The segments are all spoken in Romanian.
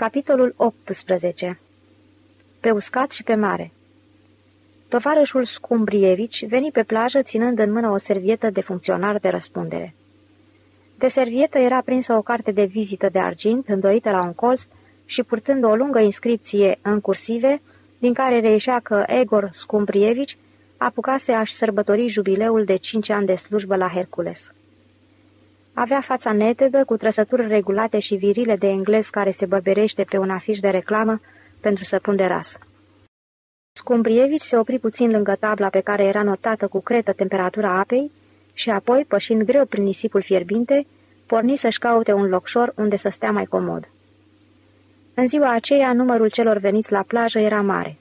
Capitolul 18 Pe uscat și pe mare Tovarășul Scumbrievici veni pe plajă ținând în mână o servietă de funcționar de răspundere. De servietă era prinsă o carte de vizită de argint, îndoită la un colț și purtând o lungă inscripție în cursive, din care reieșea că Egor Scumbrievici apucase a-și sărbători jubileul de cinci ani de slujbă la Hercules. Avea fața netedă, cu trăsături regulate și virile de englez care se băberește pe un afiș de reclamă pentru săpun de rasă. Scumbrievici se opri puțin lângă tabla pe care era notată cu cretă temperatura apei și apoi, pășind greu prin nisipul fierbinte, porni să-și caute un locșor unde să stea mai comod. În ziua aceea, numărul celor veniți la plajă era mare.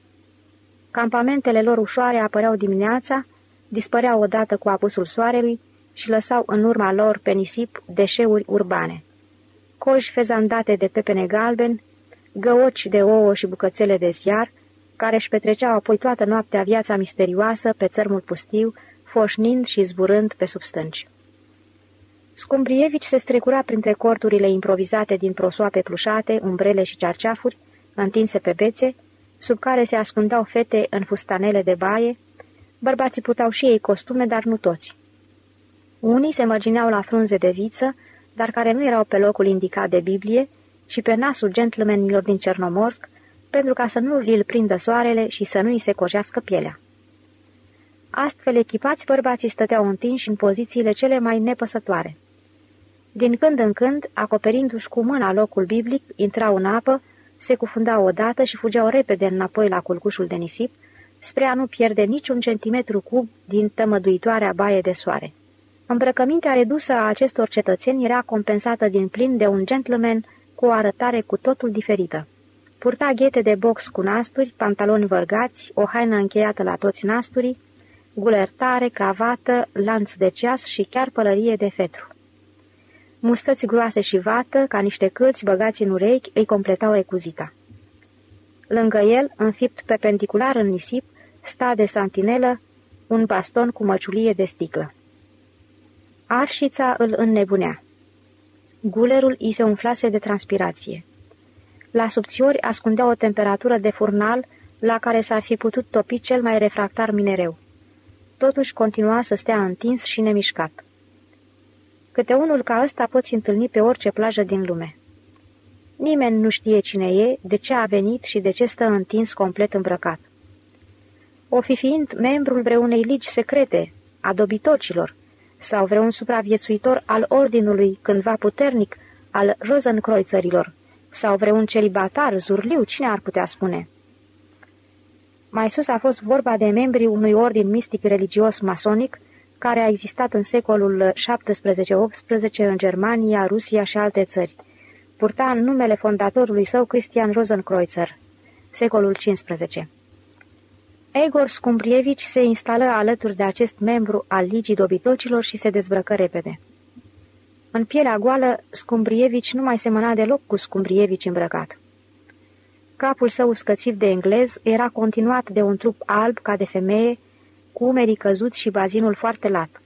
Campamentele lor ușoare apăreau dimineața, dispăreau odată cu apusul soarelui și lăsau în urma lor pe nisip deșeuri urbane. Coji fezandate de pepene galben, găoci de ouă și bucățele de ziar, care își petreceau apoi toată noaptea viața misterioasă pe țărmul pustiu, foșnind și zburând pe substânci. Scumbrievici se strecura printre corturile improvizate din prosoape plușate, umbrele și cerceafuri, întinse pe bețe, sub care se ascundeau fete în fustanele de baie, bărbații putau și ei costume, dar nu toți. Unii se mărgineau la frunze de viță, dar care nu erau pe locul indicat de Biblie, ci pe nasul gentlemanilor din Cernomorsk, pentru ca să nu îl prindă soarele și să nu îi se cojească pielea. Astfel echipați, bărbații stăteau întinși în pozițiile cele mai nepăsătoare. Din când în când, acoperindu-și cu mâna locul biblic, intrau în apă, se cufundau odată și fugeau repede înapoi la culcușul de nisip, spre a nu pierde niciun centimetru cub din tămăduitoarea baie de soare. Îmbrăcămintea redusă a acestor cetățeni era compensată din plin de un gentleman cu o arătare cu totul diferită. Purta ghete de box cu nasturi, pantaloni vărgați, o haină încheiată la toți nasturii, gulertare, cravată, lanț de ceas și chiar pălărie de fetru. Mustăți groase și vată, ca niște câlți băgați în urechi, îi completau ecuzita. Lângă el, înfipt perpendicular în nisip, sta de santinelă un baston cu măciulie de sticlă. Arșița îl înnebunea. Gulerul îi se umflase de transpirație. La subțiori ascundea o temperatură de furnal la care s-ar fi putut topi cel mai refractar minereu. Totuși continua să stea întins și nemișcat. Câte unul ca ăsta poți întâlni pe orice plajă din lume. Nimeni nu știe cine e, de ce a venit și de ce stă întins complet îmbrăcat. O fi fiind membrul vreunei ligi secrete, a dobitocilor, sau vreun supraviețuitor al ordinului cândva puternic al Rosenkreuzărilor, sau vreun celibatar zurliu, cine ar putea spune? Mai sus a fost vorba de membrii unui ordin mistic religios masonic, care a existat în secolul 17-18 în Germania, Rusia și alte țări. Purta în numele fondatorului său Christian Rosenkreuzer, secolul 15. Egor Scumbrievici se instală alături de acest membru al Ligii Dobitocilor și se dezbrăcă repede. În pielea goală, Scumbrievici nu mai semăna deloc cu Scumbrievici îmbrăcat. Capul său scățiv de englez era continuat de un trup alb ca de femeie, cu umerii căzuți și bazinul foarte lat.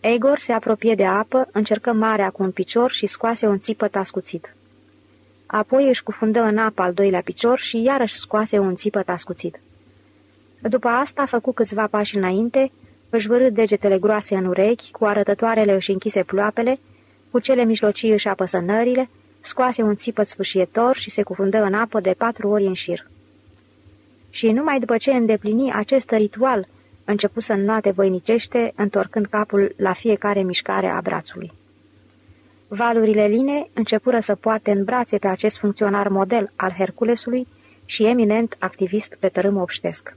Egor se apropie de apă, încercă marea cu un picior și scoase un țipăt ascuțit. Apoi își cufundă în apă al doilea picior și iarăși scoase un țipăt ascuțit. După asta făcu câțiva pași înainte, își vârâ degetele groase în urechi, cu arătătoarele își închise ploapele, cu cele mijlocii își apăsă nările, scoase un țipăt sfâșietor și se cufundă în apă de patru ori în șir. Și numai după ce îndeplini acest ritual, începu să înnoate voinicește, întorcând capul la fiecare mișcare a brațului. Valurile line începură să poarte în brațe pe acest funcționar model al Herculesului și eminent activist pe tărâm obștesc.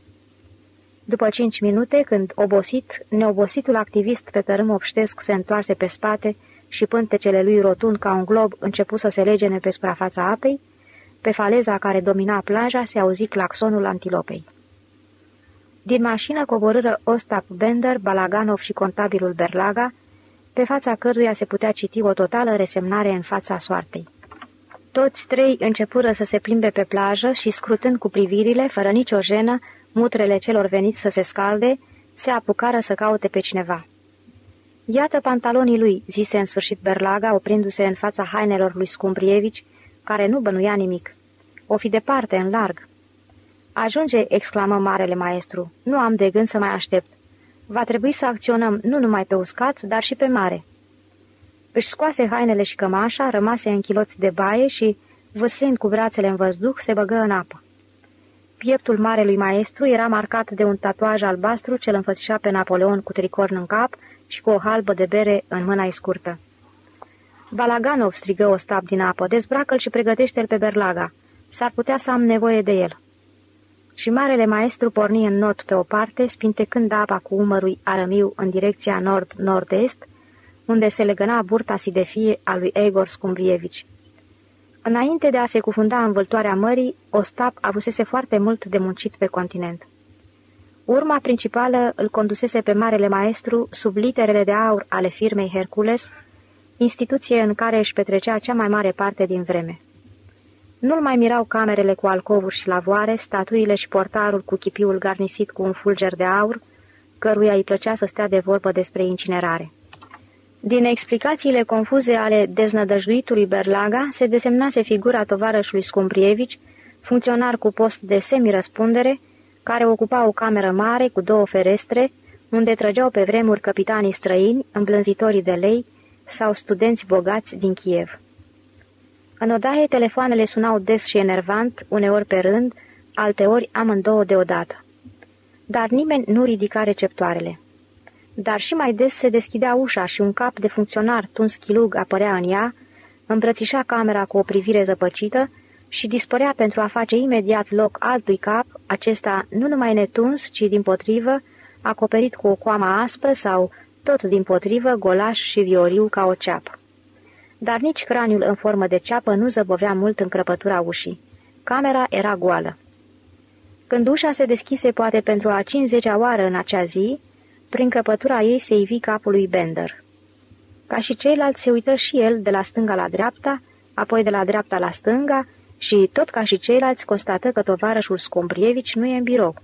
După cinci minute, când, obosit, neobositul activist pe tărâm obștesc se întoarse pe spate și pântecele lui rotund ca un glob începu să se legene pe suprafața apei, pe faleza care domina plaja se auzi claxonul antilopei. Din mașină coborâră Ostap Bender, Balaganov și contabilul Berlaga, pe fața căruia se putea citi o totală resemnare în fața soartei. Toți trei începură să se plimbe pe plajă și, scrutând cu privirile, fără nicio jenă, mutrele celor veniți să se scalde, se apucară să caute pe cineva. Iată pantalonii lui," zise în sfârșit Berlaga, oprindu-se în fața hainelor lui Scumbrievici, care nu bănuia nimic. O fi departe, în larg. Ajunge, exclamă marele maestru. Nu am de gând să mai aștept. Va trebui să acționăm nu numai pe uscat, dar și pe mare. Își scoase hainele și cămașa, rămase în chiloți de baie și, văslind cu brațele în văzduh, se băgă în apă. Pieptul marelui maestru era marcat de un tatuaj albastru ce îl înfățișa pe Napoleon cu tricorn în cap și cu o halbă de bere în mâna scurtă. Balaganov strigă o stab din apă, dezbracă-l și pregătește-l pe Berlaga. S-ar putea să am nevoie de el. Și marele maestru porni în not pe o parte, spintecând apa cu umărul arămiu în direcția nord-nord-est, unde se legăna burta sidefie a lui Egor Scumbrievici. Înainte de a se cufunda în vâltoarea mării, Ostap avusese foarte mult de muncit pe continent. Urma principală îl condusese pe marele maestru sub literele de aur ale firmei Hercules, instituție în care își petrecea cea mai mare parte din vreme. Nu-l mai mirau camerele cu alcovuri și lavoare, statuile și portarul cu chipiul garnisit cu un fulger de aur, căruia îi plăcea să stea de vorbă despre incinerare. Din explicațiile confuze ale deznădăjduitului Berlaga se desemnase figura tovarășului Scumbrievici, funcționar cu post de semi-răspundere, care ocupa o cameră mare cu două ferestre, unde trăgeau pe vremuri capitanii străini, îmblânzitorii de lei sau studenți bogați din Kiev. În odaie, telefoanele sunau des și enervant, uneori pe rând, alteori amândouă deodată. Dar nimeni nu ridica receptoarele dar și mai des se deschidea ușa și un cap de funcționar tuns chilug apărea în ea, îmbrățișa camera cu o privire zăpăcită și dispărea pentru a face imediat loc altui cap, acesta nu numai netuns, ci din potrivă, acoperit cu o coamă aspră sau, tot din potrivă, golaș și vioriu ca o ceapă. Dar nici craniul în formă de ceapă nu zăbovea mult în crăpătura ușii. Camera era goală. Când ușa se deschise poate pentru a cincizecea oară în acea zi, prin crăpătura ei se ivi capul lui Bender. Ca și ceilalți se uită și el de la stânga la dreapta, apoi de la dreapta la stânga și, tot ca și ceilalți, constată că tovarășul Scombrievici nu e în birou.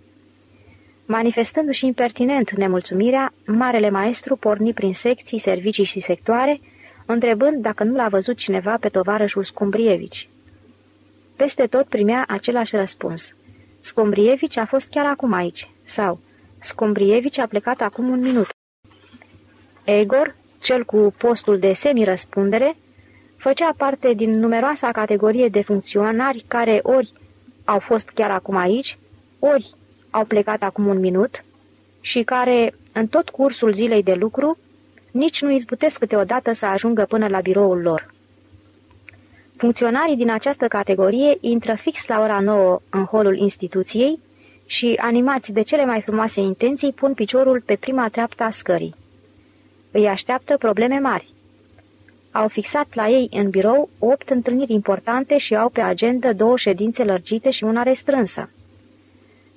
Manifestându-și impertinent nemulțumirea, marele maestru porni prin secții, servicii și sectoare, întrebând dacă nu l-a văzut cineva pe tovarășul Scumbrievici. Peste tot primea același răspuns. Scumbrievici a fost chiar acum aici, sau Scumbrievici a plecat acum un minut. Egor, cel cu postul de semi-răspundere, făcea parte din numeroasa categorie de funcționari care ori au fost chiar acum aici, ori au plecat acum un minut și care, în tot cursul zilei de lucru, nici nu izbutesc câteodată să ajungă până la biroul lor. Funcționarii din această categorie intră fix la ora 9 în holul instituției, și, animați de cele mai frumoase intenții, pun piciorul pe prima treaptă a scării. Îi așteaptă probleme mari. Au fixat la ei în birou opt întâlniri importante și au pe agenda două ședințe lărgite și una restrânsă.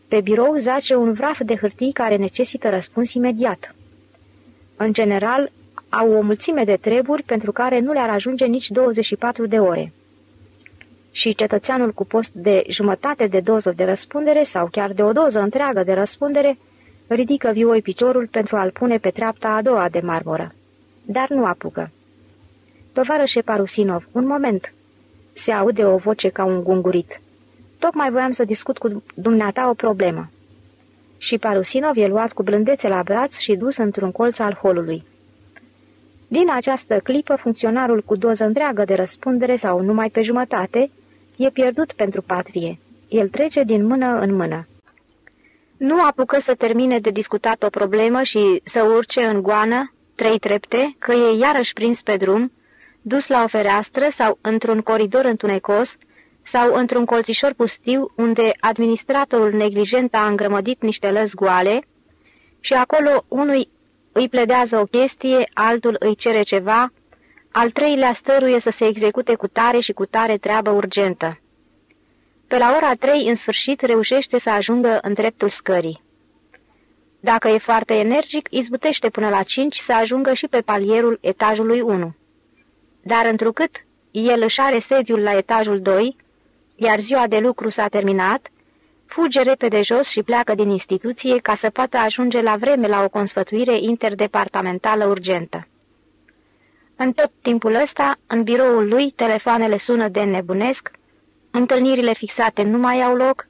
Pe birou zace un vraf de hârtii care necesită răspuns imediat. În general, au o mulțime de treburi pentru care nu le-ar ajunge nici 24 de ore și cetățeanul cu post de jumătate de doză de răspundere sau chiar de o doză întreagă de răspundere ridică vioi piciorul pentru a-l pune pe treapta a doua de marmură. Dar nu apucă. Tovarășe Parusinov, un moment. Se aude o voce ca un gungurit. Tocmai voiam să discut cu dumneata o problemă. Și Parusinov e luat cu blândețe la braț și dus într-un colț al holului. Din această clipă, funcționarul cu doză întreagă de răspundere sau numai pe jumătate, E pierdut pentru patrie. El trece din mână în mână. Nu apucă să termine de discutat o problemă și să urce în goană, trei trepte, că e iarăși prins pe drum, dus la o fereastră sau într-un coridor întunecos, sau într-un colțișor pustiu unde administratorul neglijent a îngrămădit niște lăzi goale și acolo unui îi pledează o chestie, altul îi cere ceva, al treilea stăruie să se execute cu tare și cu tare treabă urgentă. Pe la ora trei, în sfârșit, reușește să ajungă în dreptul scării. Dacă e foarte energic, izbutește până la cinci să ajungă și pe palierul etajului 1. Dar întrucât el își are sediul la etajul 2, iar ziua de lucru s-a terminat, fuge repede jos și pleacă din instituție ca să poată ajunge la vreme la o consfătuire interdepartamentală urgentă. În tot timpul ăsta, în biroul lui, telefoanele sună de nebunesc, întâlnirile fixate nu mai au loc,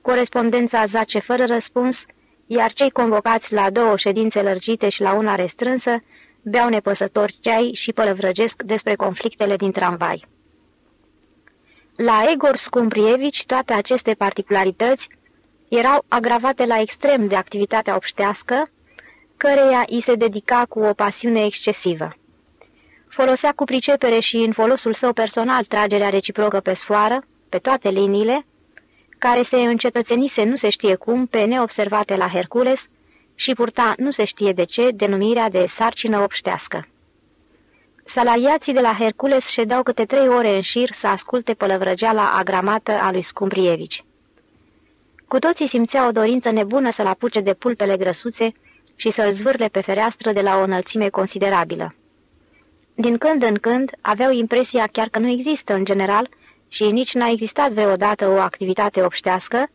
corespondența zace fără răspuns, iar cei convocați la două ședințe lărgite și la una restrânsă beau nepăsători ceai și pălăvrăgesc despre conflictele din tramvai. La Egor Scumbrievici toate aceste particularități erau agravate la extrem de activitatea obștească, căreia îi se dedica cu o pasiune excesivă. Folosea cu pricepere și în folosul său personal tragerea reciprocă pe sfoară, pe toate liniile, care se încetățenise nu se știe cum pe neobservate la Hercules și purta nu se știe de ce denumirea de sarcină obștească. Salariații de la Hercules ședeau câte trei ore în șir să asculte pălăvrăgeala agramată a lui Scumbrievici. Cu toții simțeau o dorință nebună să-l apuce de pulpele grăsuțe și să-l zvârle pe fereastră de la o înălțime considerabilă. Din când în când aveau impresia chiar că nu există în general și nici n-a existat vreodată o activitate obștească,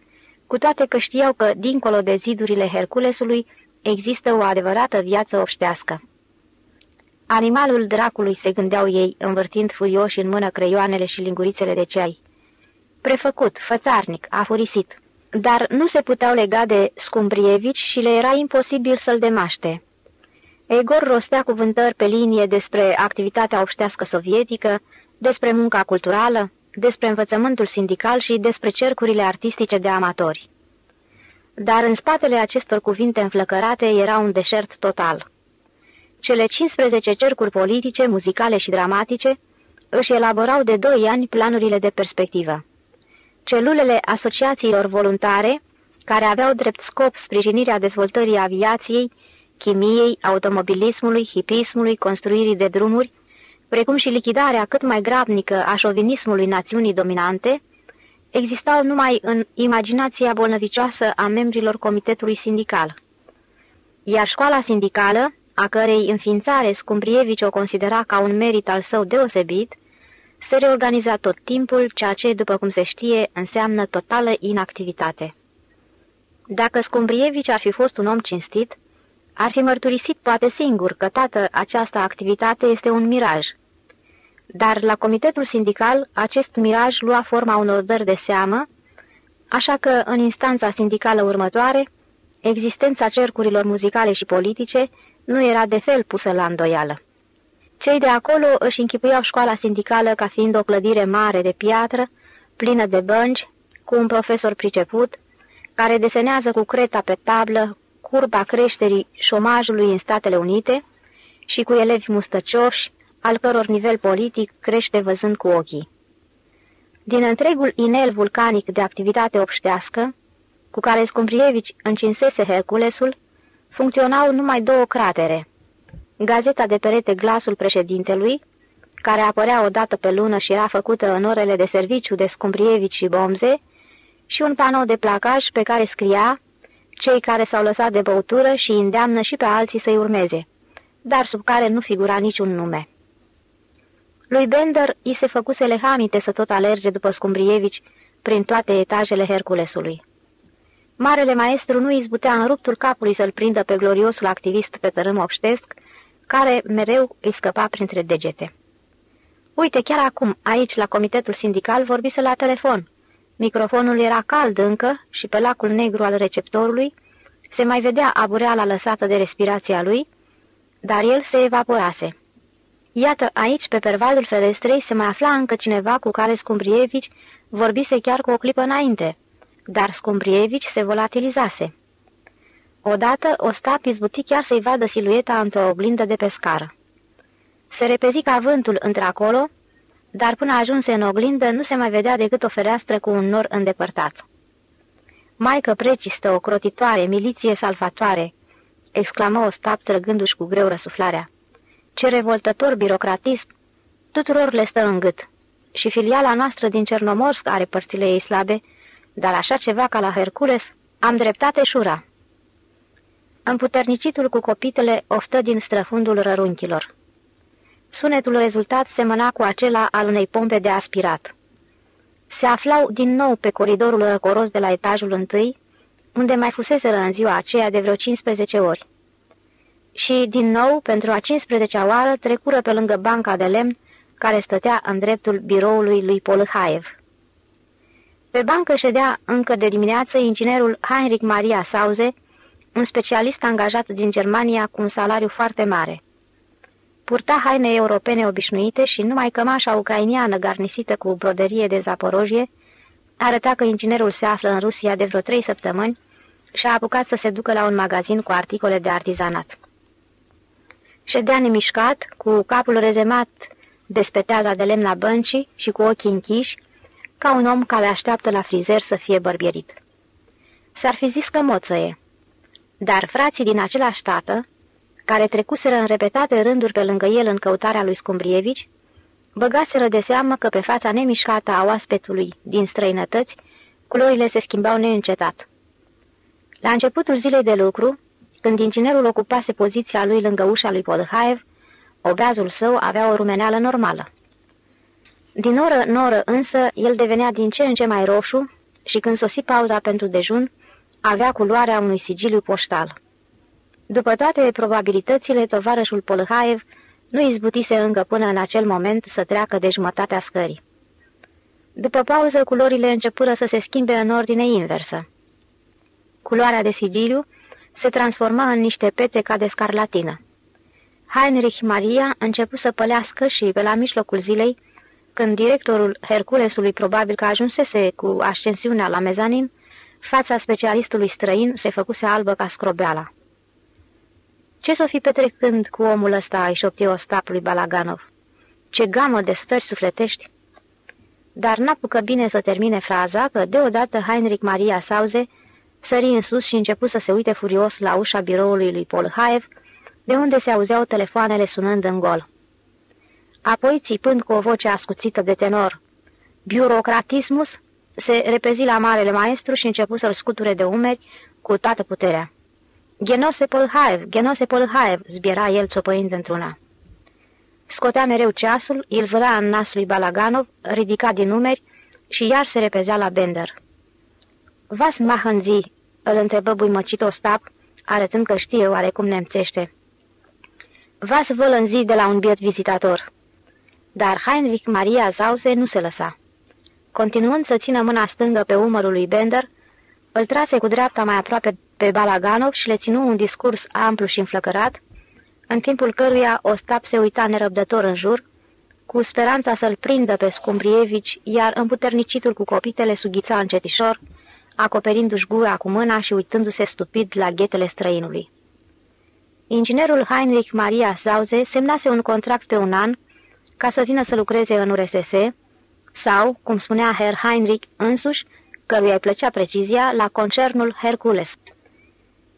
cu toate că știau că, dincolo de zidurile Herculesului, există o adevărată viață obștească. Animalul dracului, se gândeau ei, învârtind furioși în mână creioanele și lingurițele de ceai. Prefăcut, fățarnic, afurisit. Dar nu se puteau lega de Scumbrievici și le era imposibil să-l demaște. Egor rostea cuvântări pe linie despre activitatea obștească sovietică, despre munca culturală, despre învățământul sindical și despre cercurile artistice de amatori. Dar în spatele acestor cuvinte înflăcărate era un deșert total. Cele 15 cercuri politice, muzicale și dramatice își elaborau de doi ani planurile de perspectivă. Celulele asociațiilor voluntare, care aveau drept scop sprijinirea dezvoltării aviației, chimiei, automobilismului, hipismului, construirii de drumuri, precum și lichidarea cât mai grabnică a șovinismului națiunii dominante, existau numai în imaginația bolnăvicioasă a membrilor comitetului sindical. Iar școala sindicală, a cărei înființare Scumbrievici o considera ca un merit al său deosebit, se reorganiza tot timpul, ceea ce, după cum se știe, înseamnă totală inactivitate. Dacă Scumbrievici ar fi fost un om cinstit, ar fi mărturisit poate singur că toată această activitate este un miraj. Dar la comitetul sindical acest miraj lua forma unor dări de seamă, așa că în instanța sindicală următoare, existența cercurilor muzicale și politice nu era de fel pusă la îndoială. Cei de acolo își închipuiau școala sindicală ca fiind o clădire mare de piatră, plină de bănci, cu un profesor priceput, care desenează cu creta pe tablă curba creșterii șomajului în Statele Unite și cu elevi mustăcioși, al căror nivel politic crește văzând cu ochii. Din întregul inel vulcanic de activitate obștească, cu care Scumbrievici încinsese Herculesul, funcționau numai două cratere. Gazeta de perete Glasul președintelui, care apărea o dată pe lună și era făcută în orele de serviciu de Scumbrievici și Bomze, și un panou de placaj pe care scria cei care s-au lăsat de băutură și îndeamnă și pe alții să-i urmeze, dar sub care nu figura niciun nume. Lui Bender i se făcuse lehamite să tot alerge după Scumbrievici prin toate etajele Herculesului. Marele maestru nu izbutea în ruptul capului să-l prindă pe gloriosul activist pe tărâm obștesc, care mereu îi scăpa printre degete. Uite, chiar acum, aici, la comitetul sindical, vorbise la telefon. Microfonul era cald încă și pe lacul negru al receptorului se mai vedea abureala lăsată de respirația lui, dar el se evaporase. Iată, aici, pe pervazul ferestrei, se mai afla încă cineva cu care Scumbrievici vorbise chiar cu o clipă înainte, dar Scumbrievici se volatilizase. Odată, Ostap izbuti chiar să-i vadă silueta într-o oglindă de pe scară. Se repezi ca vântul într-acolo, dar până ajunse în oglindă nu se mai vedea decât o fereastră cu un nor îndepărtat. Maică precistă, ocrotitoare, miliție salvatoare!" exclamă Ostap trăgându-și cu greu răsuflarea. Ce revoltător birocratism! Tuturor le stă în gât. Și filiala noastră din Cernomorsk are părțile ei slabe, dar așa ceva ca la Hercules am dreptate șura. Împuternicitul cu copitele oftă din străfundul rărunchilor. Sunetul rezultat semăna cu acela al unei pompe de aspirat. Se aflau din nou pe coridorul răcoros de la etajul întâi, unde mai fuseseră în ziua aceea de vreo 15 ori. și, din nou, pentru a 15-a oară, trecură pe lângă banca de lemn care stătea în dreptul biroului lui Polhaev. Pe bancă ședea încă de dimineață inginerul Heinrich Maria Sauze, un specialist angajat din Germania cu un salariu foarte mare. Purta haine europene obișnuite și numai cămașa ucrainiană garnisită cu broderie de zaporojie arăta că inginerul se află în Rusia de vreo trei săptămâni și a apucat să se ducă la un magazin cu articole de artizanat. Ședea nemișcat, cu capul rezemat de speteaza de lemn la băncii și cu ochii închiși, ca un om care așteaptă la frizer să fie bărbierit. S-ar fi zis că moțăie. Dar frații din același tată, care trecuseră în repetate rânduri pe lângă el în căutarea lui Scumbrievici, băgaseră de seamă că pe fața nemișcată a oaspetului din străinătăți, culorile se schimbau neîncetat. La începutul zilei de lucru, când inginerul ocupase poziția lui lângă ușa lui Podhaev, obrazul său avea o rumeneală normală. Din oră în oră însă, el devenea din ce în ce mai roșu și când sosi pauza pentru dejun, avea culoarea unui sigiliu poștal. După toate probabilitățile, tovarășul Polhaev nu izbutise încă până în acel moment să treacă de jumătatea scării. După pauză, culorile începură să se schimbe în ordine inversă. Culoarea de sigiliu se transforma în niște pete ca de scarlatină. Heinrich Maria început să pălească și, pe la mijlocul zilei, când directorul Herculesului probabil că ajunsese cu ascensiunea la mezanin, fața specialistului străin se făcuse albă ca scrobeala. Ce s-o fi petrecând cu omul ăsta, îi șopti Ostap lui Balaganov? Ce gamă de stări sufletești! Dar n-apucă bine să termine fraza, că deodată Heinrich Maria Sauze sări în sus și început să se uite furios la ușa biroului lui Polhaev, de unde se auzeau telefoanele sunând în gol. Apoi, țipând cu o voce ascuțită de tenor, Biurocratismus se repezi la marele maestru și începu să-l scuture de umeri cu toată puterea. Genose Polhaev, Genose Polhaev, zbiera el țopăind într-una. Scotea mereu ceasul, îl vâra în nas lui Balaganov, ridica din numeri și iar se repezea la Bender. Vas mahânzi, îl întrebă buimăcit Ostap, arătând că știe oarecum nemțește. Vas vălânzi de la un biet vizitator. Dar Heinrich Maria Zause nu se lăsa. Continuând să țină mâna stângă pe umărul lui Bender, îl trase cu dreapta mai aproape pe Balaganov și le ținu un discurs amplu și înflăcărat, în timpul căruia Ostap se uita nerăbdător în jur, cu speranța să-l prindă pe Scumbrievici, iar împuternicitul cu copitele sughița încetișor, acoperindu-și gura cu mâna și uitându-se stupid la ghetele străinului. Inginerul Heinrich Maria Zauze semnase un contract pe un an ca să vină să lucreze în URSS sau, cum spunea Herr Heinrich însuși, căruia îi plăcea precizia, la concernul Hercules.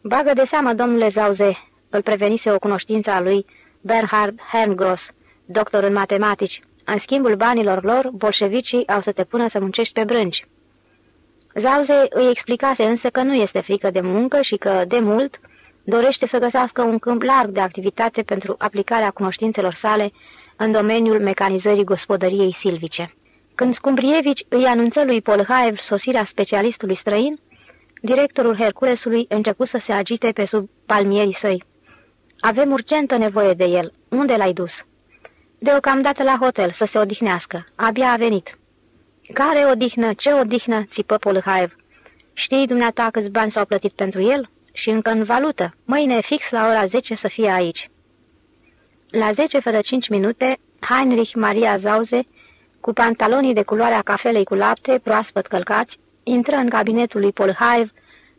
Bagă de seamă, domnule Zauze, îl prevenise o cunoștință a lui Bernhard Hermgross, doctor în matematici. În schimbul banilor lor, bolșevicii au să te pună să muncești pe brânci. Zauze îi explicase însă că nu este frică de muncă și că, de mult, dorește să găsească un câmp larg de activitate pentru aplicarea cunoștințelor sale în domeniul mecanizării gospodăriei silvice. Când Scumbrievici îi anunță lui Polhaev sosirea specialistului străin, directorul Herculesului început să se agite pe sub palmierii săi. Avem urgentă nevoie de el. Unde l-ai dus?" Deocamdată la hotel, să se odihnească. Abia a venit." Care odihnă? Ce odihnă?" țipă Polhaev. Știi dumneata câți bani s-au plătit pentru el?" Și încă în valută. Mâine fix la ora 10 să fie aici." La 10 fără 5 minute, Heinrich Maria Zauze, cu pantalonii de culoarea cafelei cu lapte, proaspăt călcați, intră în cabinetul lui Polhaev,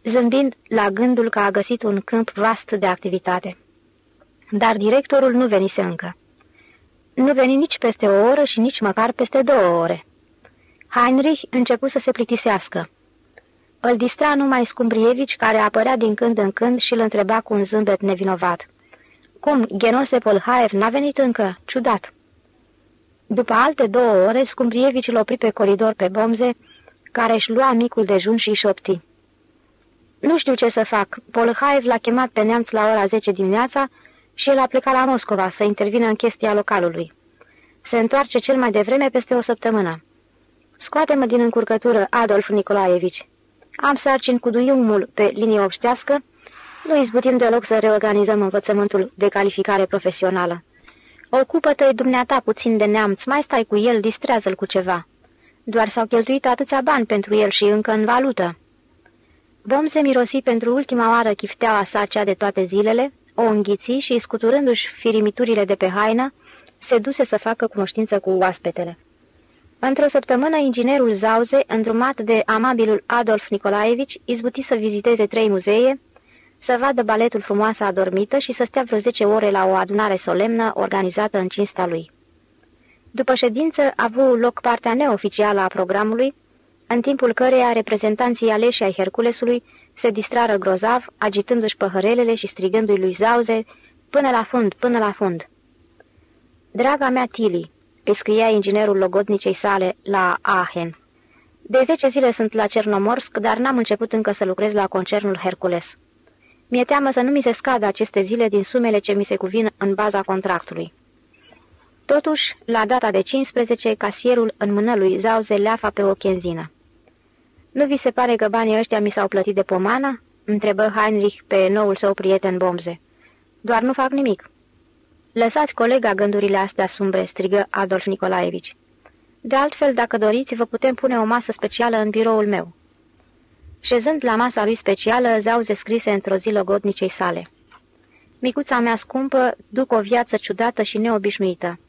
zâmbind la gândul că a găsit un câmp vast de activitate. Dar directorul nu venise încă. Nu veni nici peste o oră și nici măcar peste două ore. Heinrich început să se plictisească. Îl distra numai Scumbrievici, care apărea din când în când și îl întreba cu un zâmbet nevinovat. Cum, Genose Polhaev n-a venit încă? Ciudat!" După alte două ore, Scumbrievici îl opri pe coridor pe bomze, care își lua micul dejun și șopti. Nu știu ce să fac. Polhaev l-a chemat pe neamț la ora 10 dimineața și el a plecat la Moscova să intervină în chestia localului. Se întoarce cel mai devreme peste o săptămână. Scoate-mă din încurcătură, Adolf Nicolaevici. Am sarcini cu duiumul pe linie obștească Nu izbutim deloc să reorganizăm învățământul de calificare profesională. Ocupă-te dumneata puțin de neamț, mai stai cu el, distrează-l cu ceva. Doar s-au cheltuit atâția bani pentru el și încă în valută. se mirosi pentru ultima oară chifteaua sa cea de toate zilele, o înghiți și, scuturându-și firimiturile de pe haină, se duse să facă cunoștință cu oaspetele. Într-o săptămână, inginerul Zauze, îndrumat de amabilul Adolf Nicolaevici, izbuti să viziteze trei muzee, să vadă baletul frumoasă adormită și să stea vreo 10 ore la o adunare solemnă organizată în cinsta lui. După ședință a avut loc partea neoficială a programului, în timpul căreia reprezentanții aleși ai Herculesului se distrară grozav, agitându-și păhărelele și strigându-i lui Zauze, până la fund, până la fund. Draga mea Tili, îi scria inginerul logodnicei sale la Aachen. De zece zile sunt la Cernomorsk, dar n-am început încă să lucrez la concernul Hercules. Mi-e teamă să nu mi se scadă aceste zile din sumele ce mi se cuvin în baza contractului. Totuși, la data de 15, casierul în mână lui Zauze leafa pe o chenzină. Nu vi se pare că banii ăștia mi s-au plătit de pomană?" întrebă Heinrich pe noul său prieten Bomze. Doar nu fac nimic." Lăsați colega gândurile astea sumbre," strigă Adolf Nicolaevici. De altfel, dacă doriți, vă putem pune o masă specială în biroul meu." Șezând la masa lui specială, Zauze scrise într-o zi logodnicei sale. Micuța mea scumpă, duc o viață ciudată și neobișnuită.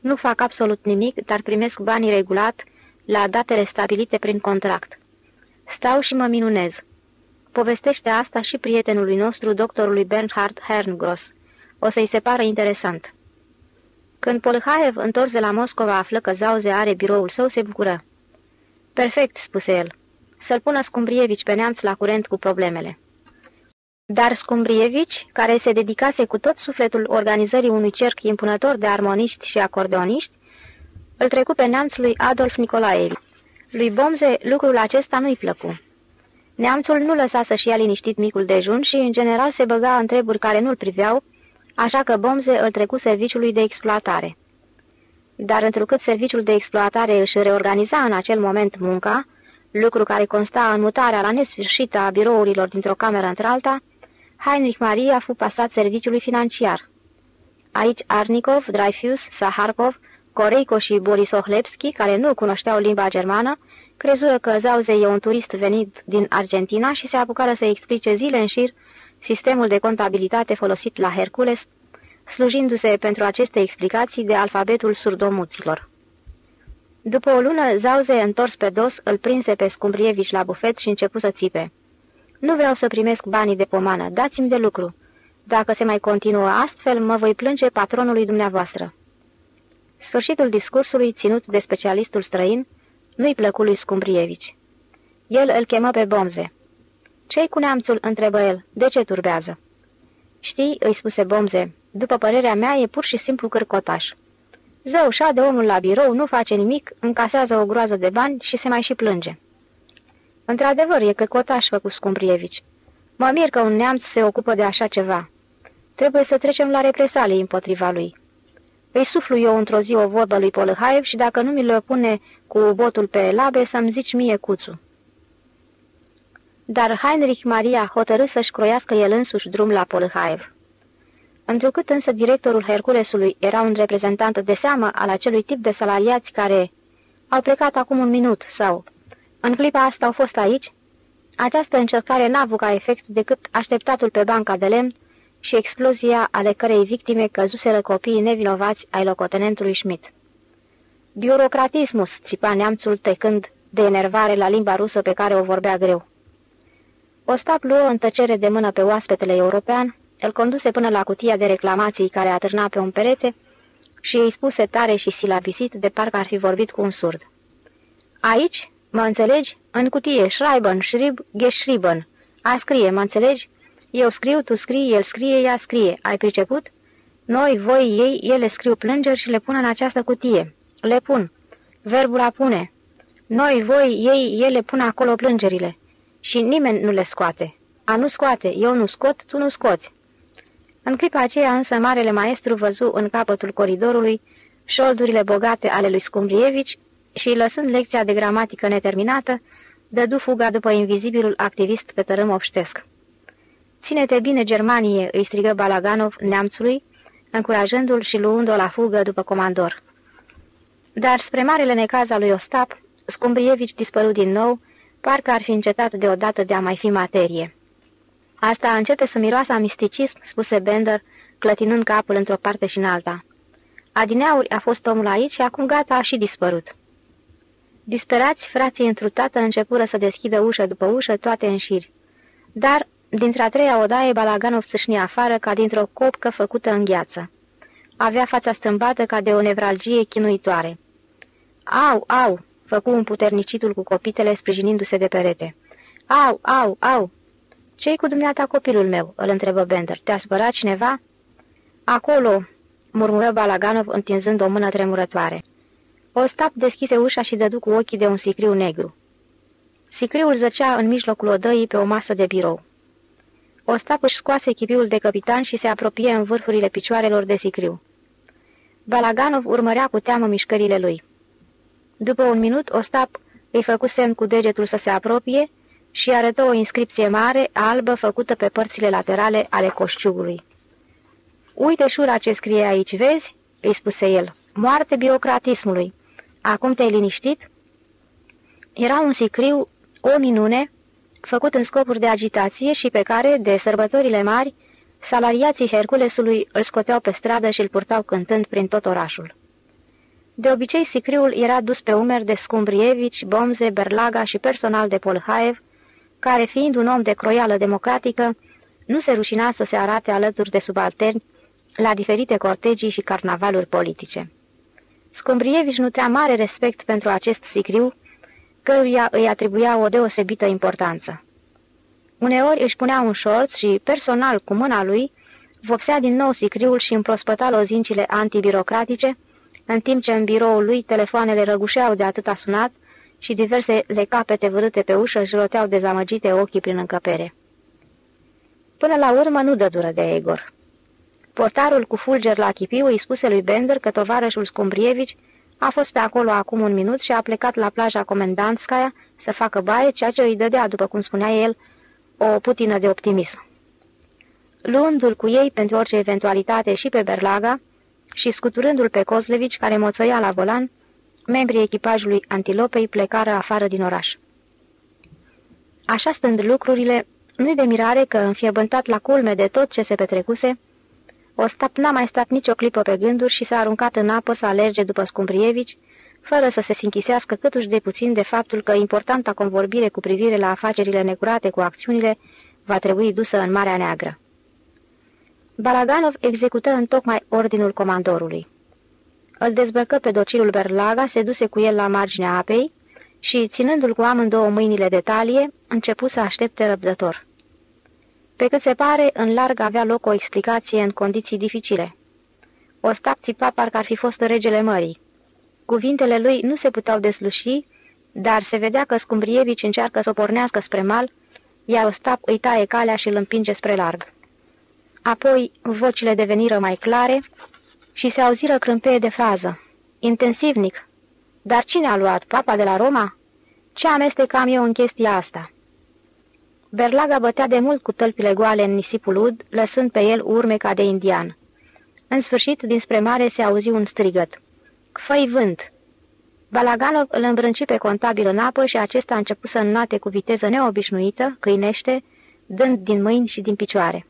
Nu fac absolut nimic, dar primesc banii regulat la datele stabilite prin contract. Stau și mă minunez. Povestește asta și prietenului nostru, doctorului Bernhard Herngros. O să-i se pară interesant. Când Polhaev, întors de la Moscova, află că Zauze are biroul său, se bucură. Perfect, spuse el. Să-l pună Scumbrievici pe neamț la curent cu problemele. Dar Scumbrievici, care se dedicase cu tot sufletul organizării unui cerc impunător de armoniști și acordeoniști, îl trecu pe neamț lui Adolf Nicolaevi. Lui Bomze lucrul acesta nu-i plăcu. Neamțul nu lăsa să-și ia liniștit micul dejun și, în general, se băga în treburi care nu-l priveau, așa că Bomze îl trecu serviciului de exploatare. Dar întrucât serviciul de exploatare își reorganiza în acel moment munca, lucru care consta în mutarea la nesfârșită a birourilor dintr-o cameră într-alta, Heinrich Maria fu pasat serviciului financiar. Aici Arnikov, Dreyfus, Saharkov, Coreico și Borisohlebski, care nu cunoșteau limba germană, crezură că Zauze e un turist venit din Argentina și se apucară să explice zile în șir sistemul de contabilitate folosit la Hercules, slujindu-se pentru aceste explicații de alfabetul surdomuților. După o lună, Zauze, întors pe dos, îl prinse pe Scumbrievici la bufet și începu să țipe. Nu vreau să primesc banii de pomană, dați-mi de lucru. Dacă se mai continuă astfel, mă voi plânge patronului dumneavoastră." Sfârșitul discursului, ținut de specialistul străin, nu-i plăcu lui Scumbrievici. El îl chemă pe Bomze. Ce-i cu neamțul?" întrebă el. De ce turbează?" Știi," îi spuse Bomze, după părerea mea e pur și simplu cârcotaș. Zău, de omul la birou, nu face nimic, încasează o groază de bani și se mai și plânge." Într-adevăr, e cârcotaș făcut Scumbrievici. Mă mir că un neamț se ocupă de așa ceva. Trebuie să trecem la represalii împotriva lui. Îi suflu eu într-o zi o vorbă lui Polăhaev și dacă nu mi le pune cu botul pe labe, să-mi zici mie cuțu. Dar Heinrich Maria hotărâ să-și croiască el însuși drum la Polăhaev. Întrucât însă directorul Herculesului era un reprezentant de seamă al acelui tip de salariați care au plecat acum un minut sau în clipa asta au fost aici, această încercare n-a avut ca efect decât așteptatul pe banca de lemn și explozia ale cărei victime căzuseră copiii nevinovați ai locotenentului Schmidt. Biurocratismus, țipa neamțul tecând de enervare la limba rusă pe care o vorbea greu. Ostap luă în tăcere de mână pe oaspetele european, îl conduse până la cutia de reclamații care atârna pe un perete și îi spuse tare și silabisit de parcă ar fi vorbit cu un surd. Aici, mă înțelegi? În cutie, Schreiben, Schrib, Geschrieben. A scrie, mă înțelegi? Eu scriu, tu scrii, el scrie, ea scrie. Ai priceput? Noi, voi, ei, ele scriu plângeri și le pun în această cutie. Le pun. Verbul a pune. Noi, voi, ei, ele pun acolo plângerile. Și nimeni nu le scoate. A nu scoate, eu nu scot, tu nu scoți. În clipa aceea însă marele maestru văzu în capătul coridorului șoldurile bogate ale lui Scumbrievici și, lăsând lecția de gramatică neterminată, dădu fuga după invizibilul activist pe tărâm obștesc. Ține-te bine, Germanie!" îi strigă Balaganov neamțului, încurajându-l și luând-o la fugă după comandor. Dar spre marele necaz al lui Ostap, Scumbrievici dispărut din nou, parcă ar fi încetat deodată de a mai fi materie. Asta începe să miroasă misticism, spuse Bender, clătinând capul într-o parte și în alta. Adineauri a fost omul aici și acum gata a și dispărut. Disperați, frații întrutată începură să deschidă ușă după ușă, toate în șiri. Dar, dintre a treia odaie, Balaganov sâșni afară ca dintr-o copcă făcută în gheață. Avea fața strâmbată ca de o nevralgie chinuitoare. Au, au!" făcu un puternicitul cu copitele sprijinindu-se de perete. Au, au, au! Ce-i cu dumneata copilul meu?" îl întrebă Bender. Te-a spărat cineva?" Acolo!" murmură Balaganov întinzând o mână tremurătoare. Ostap deschise ușa și dădu cu ochii de un sicriu negru. Sicriul zăcea în mijlocul odăii pe o masă de birou. Ostap își scoase chipiul de capitan și se apropie în vârfurile picioarelor de sicriu. Balaganov urmărea cu teamă mișcările lui. După un minut, Ostap îi făcu semn cu degetul să se apropie și arătă o inscripție mare, albă, făcută pe părțile laterale ale coșciugului. Uite șura ce scrie aici, vezi?" îi spuse el. Moarte birocratismului. Acum te-ai liniștit?" Era un sicriu, o minune, făcut în scopuri de agitație și pe care, de sărbătorile mari, salariații Herculesului îl scoteau pe stradă și îl purtau cântând prin tot orașul. De obicei, sicriul era dus pe umeri de Scumbrievici, Bomze, Berlaga și personal de Polhaev, care, fiind un om de croială democratică, nu se rușina să se arate alături de subalterni la diferite cortegii și carnavaluri politice. Scumbrievici nutrea mare respect pentru acest sicriu, căruia îi atribuia o deosebită importanță. Uneori își punea un șorț și, personal, cu mâna lui, vopsea din nou sicriul și împrospăta lozincile antibirocratice, în timp ce în biroul lui telefoanele răgușeau de atât sunat și diversele capete vârâte pe ușă își roteau dezamăgite ochii prin încăpere. Până la urmă nu dă dură de Egor. Portarul cu fulger la chipiu îi spuse lui Bender că tovarășul Scumbrievici a fost pe acolo acum un minut și a plecat la plaja Comendantskaya să facă baie, ceea ce îi dădea, după cum spunea el, o putină de optimism. Luându-l cu ei pentru orice eventualitate și pe Berlaga și scuturându-l pe Kozlevici, care moțăia la volan, membrii echipajului Antilopei plecară afară din oraș. Așa stând lucrurile, nu-i de mirare că, înfiebântat la culme de tot ce se petrecuse, Ostap n-a mai stat nicio clipă pe gânduri și s-a aruncat în apă să alerge după Scumbrievici, fără să se sinchisească câtuși de puțin de faptul că importanta convorbire cu privire la afacerile necurate cu acțiunile va trebui dusă în Marea Neagră. Balaganov execută în tocmai ordinul comandorului. Îl dezbrăcă pe docilul Berlaga, se duse cu el la marginea apei și, ținându-l cu amândouă mâinile de talie, începu să aștepte răbdător. Pe cât se pare, în larg avea loc o explicație în condiții dificile. Ostap țipa parcă ar fi fost regele mării. Cuvintele lui nu se puteau desluși, dar se vedea că Scumbrievici încearcă să o pornească spre mal, iar Ostap îi taie calea și îl împinge spre larg. Apoi vocile deveniră mai clare și se auziră crâmpeie de frază. Intensivnic. Dar cine a luat? Papa de la Roma? Ce amestecam eu în chestia asta?" Berlaga bătea de mult cu tălpile goale în nisipul ud, lăsând pe el urme ca de indian. În sfârșit, dinspre mare se auzi un strigăt. Făi vânt! Balaganov îl îmbrânci pe contabil în apă și acesta a început să înnoate cu viteză neobișnuită, câinește, dând din mâini și din picioare.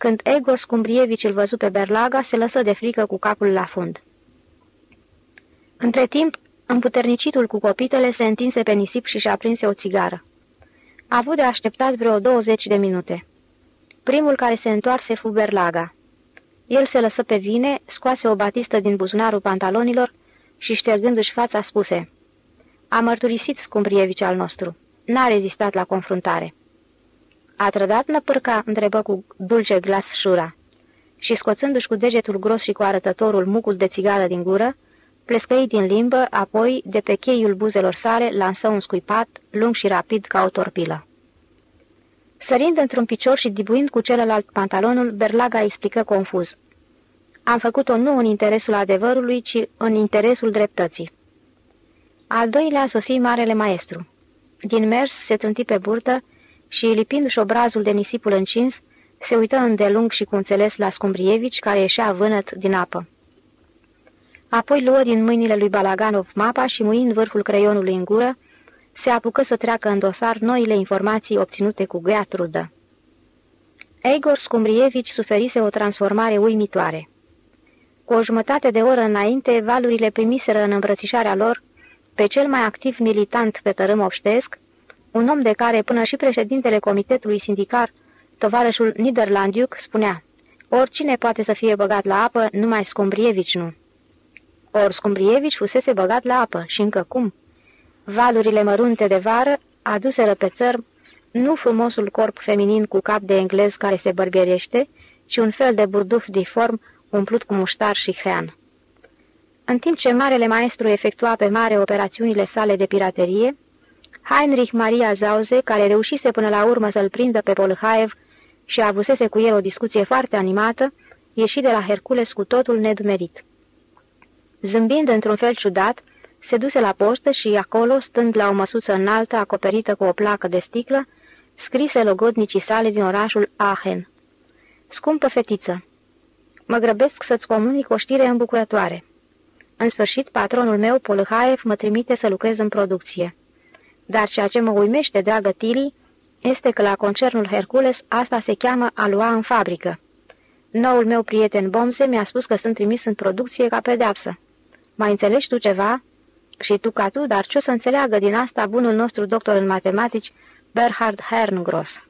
Când Ego Scumbrievici îl văzu pe Berlaga, se lăsă de frică cu capul la fund. Între timp, împuternicitul cu copitele se întinse pe nisip și și-a prinse o țigară. A avut de așteptat vreo 20 de minute. Primul care se întoarse fu Berlaga. El se lăsă pe vine, scoase o batistă din buzunarul pantalonilor și, ștergându-și fața, spuse A mărturisit Scumbrievici al nostru. N-a rezistat la confruntare. A trădat năpârca?" întrebă cu dulce glas Șura. Și scoțându-și cu degetul gros și cu arătătorul mucul de țigară din gură, plescăi din limbă, apoi, de pe cheiul buzelor sale, lansă un scuipat, lung și rapid ca o torpilă. Sărind într-un picior și dibuind cu celălalt pantalonul, Berlaga explică confuz. Am făcut-o nu în interesul adevărului, ci în interesul dreptății. Al doilea sosi marele maestru. Din mers se trânti pe burtă, și, lipindu-și obrazul de nisipul încins, se uită îndelung și cu înțeles la Scumbrievici, care ieșea vânăt din apă. Apoi luă din mâinile lui Balaganov mapa și, muind vârful creionului în gură, se apucă să treacă în dosar noile informații obținute cu grea trudă. Egor Scumbrievici suferise o transformare uimitoare. Cu o jumătate de oră înainte, valurile primiseră în îmbrățișarea lor pe cel mai activ militant pe tărâm obștesc, un om de care până și președintele comitetului sindicar, tovarășul Niederlandiuc, spunea Oricine poate să fie băgat la apă, numai Scumbrievici nu. Or Scumbrievici fusese băgat la apă și încă cum? Valurile mărunte de vară aduseră pe țărm nu frumosul corp feminin cu cap de englez care se bărbierește, ci un fel de burduf diform umplut cu muștar și hrean. În timp ce marele maestru efectua pe mare operațiunile sale de piraterie, Heinrich Maria Zauze, care reușise până la urmă să-l prindă pe Polhaev și avusese cu el o discuție foarte animată, ieși de la Hercules cu totul nedumerit. Zâmbind într-un fel ciudat, se duse la poștă și acolo, stând la o măsuță înaltă acoperită cu o placă de sticlă, scrise logodnicii sale din orașul Aachen. Scumpă fetiță, mă grăbesc să-ți comunic o știre îmbucurătoare. În sfârșit, patronul meu, Polhaev, mă trimite să lucrez în producție. Dar ceea ce mă uimește, dragă Tili, este că la concernul Hercules asta se cheamă a lua în fabrică. Noul meu prieten Bomze mi-a spus că sunt trimis în producție ca pedeapsă. Mai înțelegi tu ceva? Și tu ca tu, dar ce o să înțeleagă din asta bunul nostru doctor în matematici, Berhard Herngross?